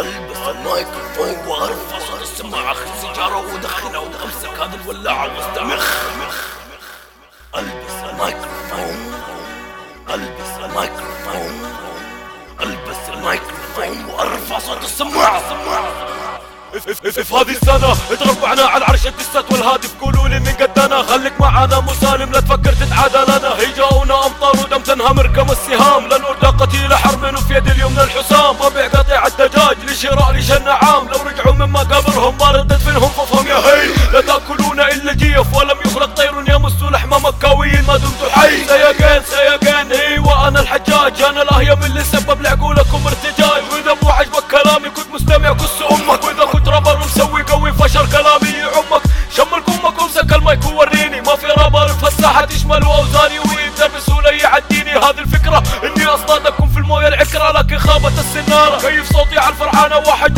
البس الميكروفون وارفع صوت السماعة اخذ سيجارة وادخنها وامسك هذا الولاعة واستمخ ألبس الميكروفون. ألبس الميكروفون. ألبس الميكروفون وارفع صوت السماعة في هذه السنة تربعنا على عرش الدسات والهادف قولوا لي من قدنا خليك معانا مسالم لا تفكر تتعادى لنا هي جاونا أمطار ودم تنهمر كما السهام لن ارجى كنت مستمع كس أمك وإذا كنت رابر مسوي قوي فشر كلامي يعمك شمل كمك وامسك المايك ووريني. ما في رابر في الساحه تشمل اوزاني ويقدر بسهوله يعديني هذه الفكرة إني أصطادكم في الموية العكرة لكن خابت السنارة. كيف صوتي على الفرحانة؟ واحد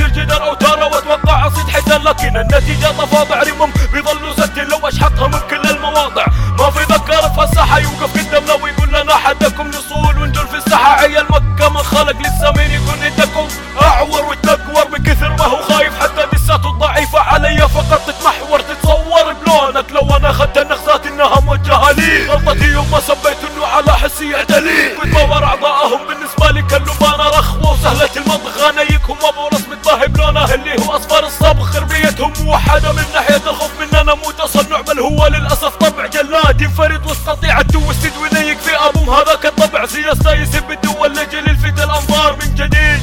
من ناحية الخوف مننا مو تصنع بل هو للأسف طبع جلاد ينفرد وسط قطيع التوستد وينيك في ابوم هذاك الطبع سياسه يسب الدول لجل يلفت الأنظار من جديد.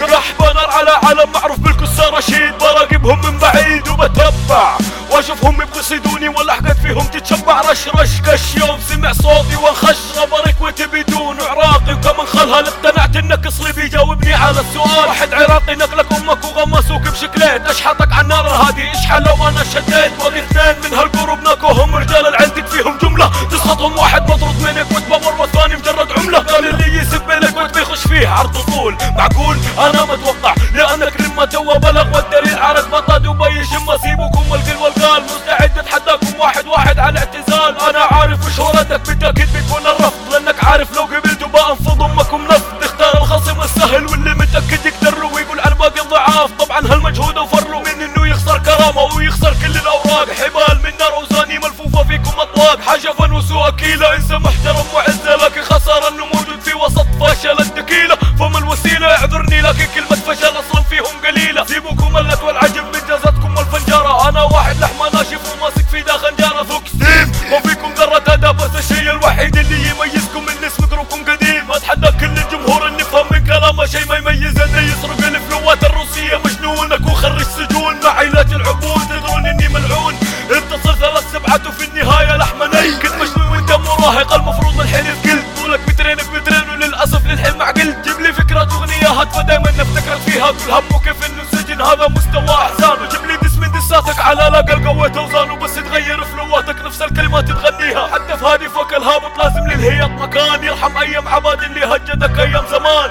راح بنر على علم معروف بالكسار رشيد. براقبهم من بعيد وبتبع. وأشوفهم بيصيدوني والاحقد فيهم تتشبع. رش رش كش يوم سمع صوتي وانخش خبرك وتبيدون عراقي. وكمان خلها اقتنعت إنك اصلي بيجاوبني على السؤال. واحد عراقي نقلك أمك وغمسوك بشكلين اشحطك على النار هذه اشحل لو أنا شديت باقي اثنين من هالقروب ناكوهم رجال عندك فيهم جملة. تسخطهم واحد مطرود منك وتبور والثاني مجرد عملة. قال اللي يسب لك وانت بيخش فيه عرض طول. معقول؟ أنا متوقع. لأنك لما تو بلغ والدليل عرض بطد وبي شم سيبكم والقل والقال. مستعد اتحداكم واحد واحد على اعتزال أنا عارف وشهرتك بالتاكيد بيكون much hold out for. لاقل قوة اوزانه بس تغير فلواتك نفس الكلمات تغنيها حتى في هادي فوق الهابط لازم للهيط مكان يرحم أيام عباد اللي هجدك أيام زمان.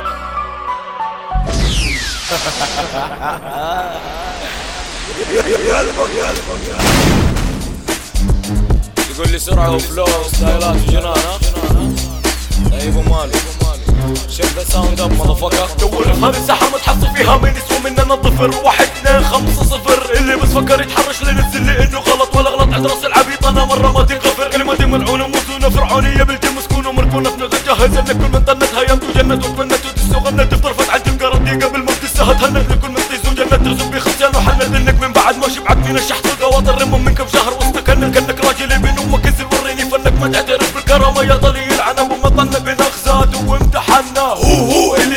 يقول لي سرعة وفلو ستايلات وجنان طيب ومالي شوف ذا ساوند اب مضفكر دور هذه الساحة متحصل فيها من يسوى مننا الظفر واحد اللي فكر يتحرش لنزل لي إنه غلط. ولا غلط عند راس العبيط أنا مرة ما تنغفر كلمة ملعونة موزونة فرعونية بالجن مسكونة مركونة. في نغة جاهزة لكل من طنتها يمت وجنت وتمنت ودس وغنت بطرفة عند القرضي قبل ما تدسها تهنت لكل من طيز وجنت ترزق بخصيان وحنت انك من بعد. ما شبعت فينا الشحط والقواطر رمم منك بشهر واستكنن كانك راجل ابن أمك انزل وريني. فنك ما تعترف بالكرامة يا طلي العنب وما طنك بنغزات وامتحنا. هو هو اللي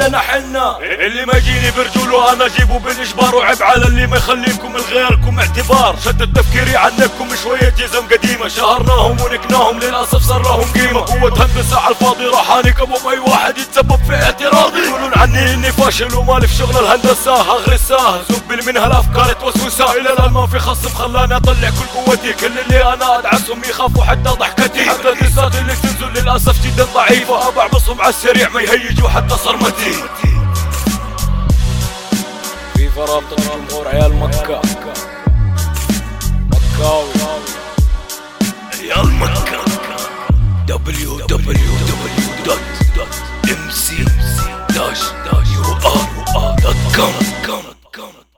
علينا حنا. اللي ما يجيني برجوله أنا اجيبه بالإجبار وعيب على اللي ما يخليكم لغيركم اعتبار. شتت تفكيري عنكم شوية جزم قديمة. شهرناهم ونكناهم للأسف صار لهم قيمة. قوة هندسة على الفاضي راح انكب أي واحد يتسبب في اعتراضي. عني اني فاشل ومالي في شغل الهندسة اغرسها زب من هالافكار توسوسها إلى الآن ما في خصم خلاني أطلع كل قوتي. كل اللي أنا أدعسهم يخافوا حتى ضحكتي. حتى ديسات اللي تنزل للأسف جدا ضعيفة ابعبصهم على السريع ما يهيجوا حتى صرمتي. في فرابطة الجمهور عيال مكة. مكاوي. عيال مكة. Www.mc Dash, you are, you are not gonna, gonna, gonna.